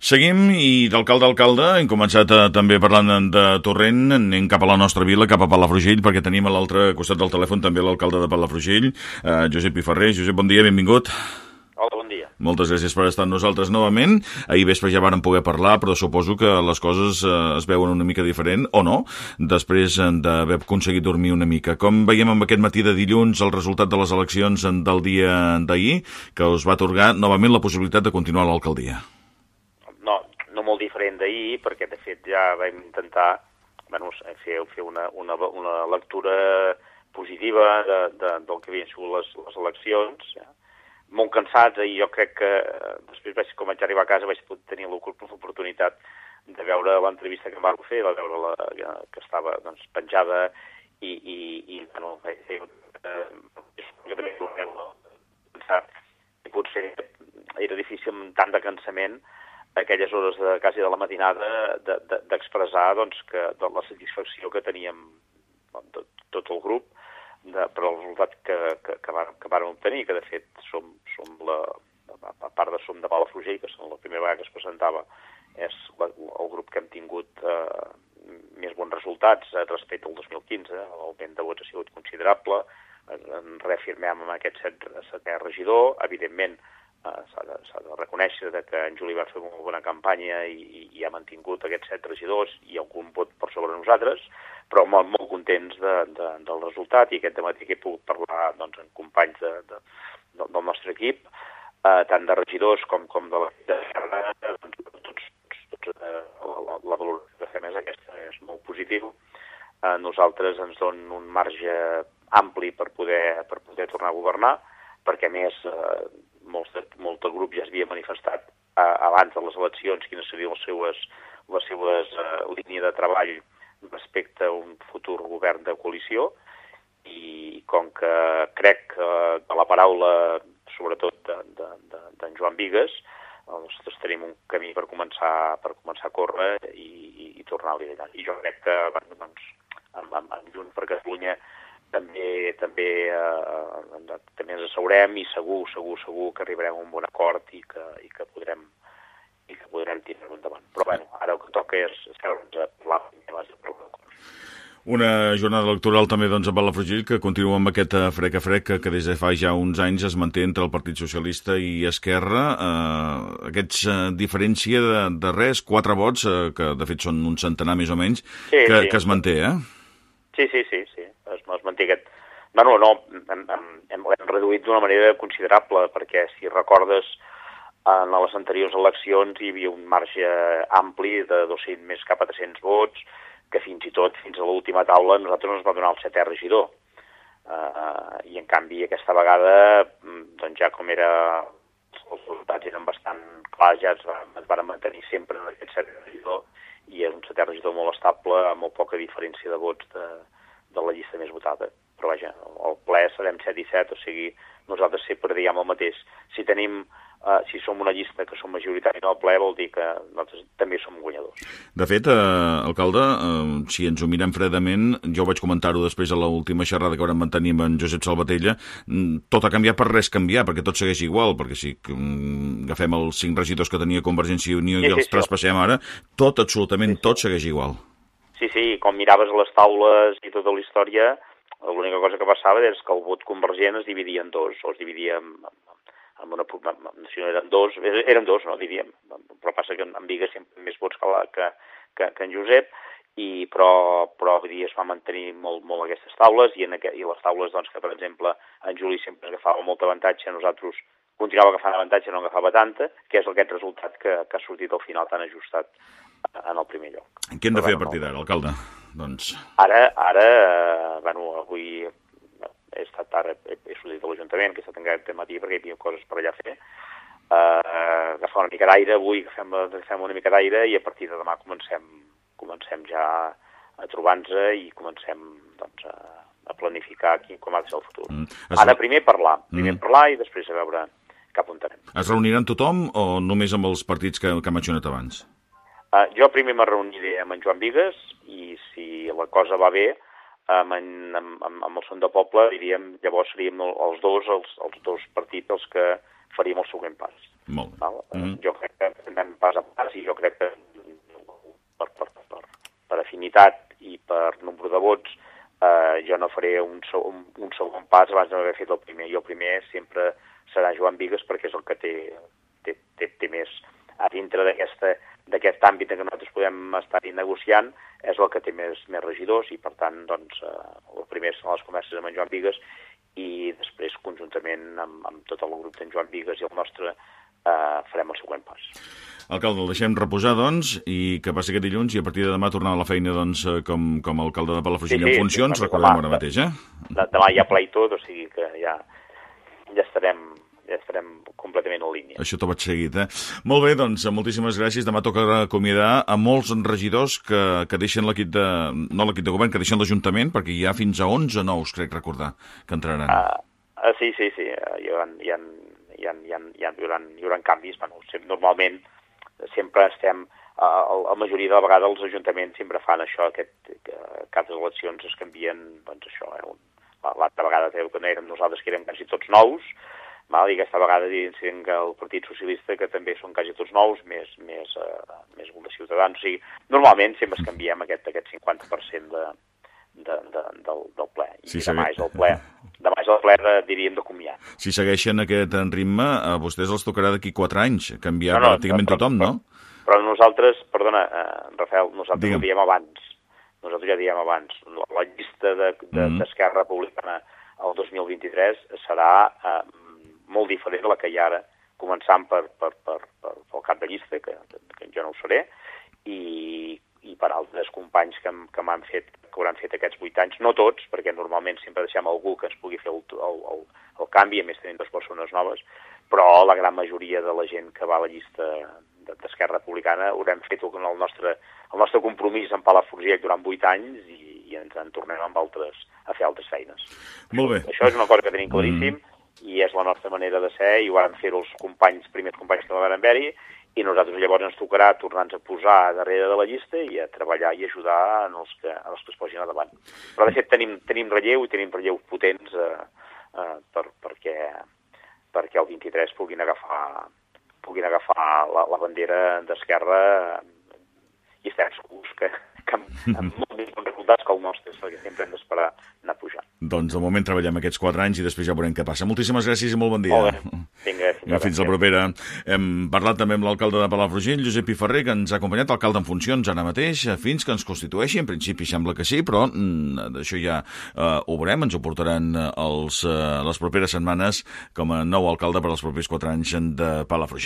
Seguim i d'alcalde a alcalde hem començat uh, també parlant de Torrent, anem cap a la nostra vila, cap a Palafrugell, perquè tenim a l'altre costat del telèfon també l'alcalde de Palafrugell, uh, Josep Piferrer. Josep, bon dia, benvingut. Hola, bon dia. Moltes gràcies per estar amb nosaltres novament. Ahir vespre ja vàrem poder parlar, però suposo que les coses uh, es veuen una mica diferent, o no, després d'haver aconseguit dormir una mica. Com veiem amb aquest matí de dilluns el resultat de les eleccions del dia d'ahir, que us va atorgar novament la possibilitat de continuar a l'alcaldia? Diferent d'ahir, perquè de fet ja vam intentar bueno, fer, fer una, una, una lectura positiva de, de, del que havien sigut les, les eleccions. Ja. Molt cansats, i jo crec que després vaig, com vaig arribar a casa vaig tenir l'oportunitat de veure l'entrevista que em va fer, de veure la, que estava doncs, penjada i, i, i bueno, vaig fer, eh, i potser era difícil amb tant de cansament aquelles hores de quasi de la matinada d'expressar de, de, doncs, que, de la satisfacció que teníem tot, tot el grup de, per al resultat que, que, que, van, que van obtenir, que de fet som, som la, a part de som de Palafrugell, que són la primera vegada que es presentava, és la, el grup que hem tingut eh, més bons resultats eh, respecte al 2015. L'augment de vots ha sigut considerable, en reafirmem amb aquest set, setè regidor. Evidentment, s'ha de, de reconèixer de que en Juli va fer una bona campanya i, i, i ha mantingut aquests set regidors i algun vot per sobre nosaltres, però molt, molt contents de, de, del resultat i aquest matí que he pogut parlar doncs, amb companys de, de, de, del nostre equip, uh, tant de regidors com, com de la de doncs, tots, tots uh, la, la valoració que fem és aquesta, és molt positiu. Uh, nosaltres ens donen un marge ampli per poder, per poder tornar a governar, perquè més eh, molts de, molt de grup ja es havia manifestat eh, abans de les eleccions quines serien les seues, les seues eh, línies de treball respecte a un futur govern de coalició i com que crec que de la paraula, sobretot d'en de, de, Joan Vigues, nosaltres tenim un camí per començar, per començar a córrer i, i, i tornar a liderar. I jo crec que doncs, amb, amb, amb Junts per Catalunya també també eh, també ens asseurem i segur, segur, segur que arribarem a un bon acord i que, i que podrem i que podrem tirar-ho endavant. Però bueno, ara el que toca és asseure'ns a parlar abans de parlar una jornada electoral també doncs, a Palafrugell que continua amb aquest eh, frec a frec que, que des de fa ja uns anys es manté entre el Partit Socialista i Esquerra. Eh, aquests eh, diferència de, de res, quatre vots, eh, que de fet són un centenar més o menys, sí, que, sí. que es manté, eh? Sí, sí, sí, sí es, manté aquest... Bueno, no, hem, hem, hem reduït d'una manera considerable, perquè si recordes en les anteriors eleccions hi havia un marge ampli de 200 més cap a 300 vots, que fins i tot, fins a l'última taula, nosaltres ens va donar el setè regidor. Uh, I en canvi aquesta vegada, mm, doncs ja com era els resultats eren bastant clars, ja es, va, es van mantenir sempre en aquest setè regidor i és un setè regidor molt estable, amb molt poca diferència de vots de, de la llista més votada. Però vaja, el ple serem 7 i 7, o sigui, nosaltres sempre diem el mateix. Si tenim Uh, si som una llista que som majoritaris al ple vol dir que nosaltres també som guanyadors. De fet, eh, alcalde, eh, si ens ho mirem fredament, jo vaig comentar-ho després a l'última xerrada que vam mantenir amb en Josep Salvatella, mm, tot ha canviat per res canviar, perquè tot segueix igual, perquè si mm, agafem els cinc regidors que tenia Convergència i Unió sí, i els sí, traspassem sí. ara, tot, absolutament sí, sí. tot segueix igual. Sí, sí, com miraves les taules i tota la història, l'única cosa que passava és que el vot convergent es dividia en dos, o es dividia en, en una, si no eren dos, eren dos, no, diríem, però passa que en Viga sempre més vots que, la, que, que, que en Josep, i, però, però vull dir, es va mantenir molt, molt aquestes taules i, en aquest, i les taules doncs, que, per exemple, en Juli sempre agafava molt avantatge, nosaltres continuava agafant avantatge, no agafava tanta, que és aquest resultat que, que ha sortit al final tan ajustat en el primer lloc. Què hem de fer a partir d'ara, alcalde? Doncs... Ara, ara eh, bueno, avui he estat ara, he, he sortit de l'Ajuntament, que he estat encara matí perquè hi havia coses per allà a fer, uh, agafar una mica d'aire, avui agafem, agafem una mica d'aire i a partir de demà comencem, comencem ja a trobar-nos i comencem doncs, a, a planificar quin, com ha de ser el futur. Mm. Ara primer parlar, primer mm. parlar i després a veure cap on anem. Es reuniran tothom o només amb els partits que, que ha mencionat abans? Uh, jo primer me reuniré amb en Joan Vigues i si la cosa va bé, amb, en, amb, amb, amb el Son de Poble, diríem, llavors seríem els dos, els, els dos partits els que faríem el següent pas. Molt bé. Val? Mm -hmm. Jo crec que anem pas a pas i jo crec que per, per, per, per afinitat i per nombre de vots eh, jo no faré un, un, un segon pas abans d'haver fet el primer. Jo primer sempre serà Joan Vigues perquè és el que té, té, té, té més a dintre d'aquest àmbit què nosaltres podem estar negociant, és el que té més, més regidors i, per tant, doncs, eh, el primer són les converses amb en Joan Vigues i després, conjuntament amb, amb tot el grup d'en Joan Vigues i el nostre, eh, farem el següent pas. Alcalde, el deixem reposar, doncs, i que passi aquest dilluns i a partir de demà tornar a la feina, doncs, eh, com, com a alcalde de Palafrugell sí, sí, en funcions, sí, recordem ara mateix, eh? Demà hi ha ple i tot, o sigui que ja, ja estarem estarem completament en línia. Això t'ho vaig seguit, eh? Molt bé, doncs, moltíssimes gràcies. Demà toca acomiadar a molts regidors que, que deixen l'equip de... no l'equip de govern, que deixen l'Ajuntament, perquè hi ha fins a 11 nous, crec recordar, que entraran. Uh, uh, sí, sí, sí. Hi, haurà, hi, ha, hi, ha, hi, ha, hi, ha, hi, haurà, hi haurà canvis. Bueno, normalment sempre estem... Uh, la majoria de la vegada els ajuntaments sempre fan això, aquest, que cada eleccions es canvien, doncs això, eh, l'altra vegada que no érem nosaltres, que érem quasi tots nous, Val? I aquesta vegada dins que el Partit Socialista, que també són quasi tots nous, més, més, uh, més un de Ciutadans. O sigui, normalment sempre es canviem aquest, aquest 50% de, de, de, del, del ple. I sí, demà és el ple, demà és el ple, de, diríem, de comiat. Si segueixen aquest ritme, a vostès els tocarà d'aquí 4 anys canviar no, no, pràcticament però, tothom, no? Però, però nosaltres, perdona, eh, Rafael, nosaltres Digue'm. ho diem abans. Nosaltres ja diem abans. La llista d'Esquerra de, de, mm -hmm. Republicana el 2023 serà eh, molt diferent de la que hi ha ara, començant per, per, per, per, pel cap de llista, que, que jo no ho seré, i, i per altres companys que, que m'han fet, que hauran fet aquests vuit anys, no tots, perquè normalment sempre deixem algú que ens pugui fer el, el, el, el canvi, a més tenim dues persones noves, però la gran majoria de la gent que va a la llista d'Esquerra Republicana haurem fet el nostre, el nostre compromís amb Palafrugell durant vuit anys i, i ens en tornem amb altres, a fer altres feines. Molt bé. Això és una cosa que tenim claríssim, mm i és la nostra manera de ser, i ho van fer els companys, primers companys que van haver-hi, i nosaltres llavors ens tocarà tornar-nos a posar darrere de la llista i a treballar i ajudar en els que, en els que es posin a davant. Però de fet tenim, tenim relleu i tenim relleus potents eh, eh, per, perquè, perquè el 23 puguin agafar, puguin agafar la, la bandera d'Esquerra i estem segurs que, que amb, amb resultats que el nostre, perquè sempre hem d'esperar anar pujant. Doncs de moment treballem aquests quatre anys i després ja veurem què passa. Moltíssimes gràcies i molt bon dia. Molt bé. Vinga, fins, fins la propera. Hem parlat també amb l'alcalde de Palafrugell, Josep Piferrer, que ens ha acompanyat, alcalde en funcions ara mateix, fins que ens constitueixi. En principi sembla que sí, però mm, d'això ja eh, ho veurem. Ens ho portaran els, eh, les properes setmanes com a nou alcalde per als propers quatre anys de Palafrugell.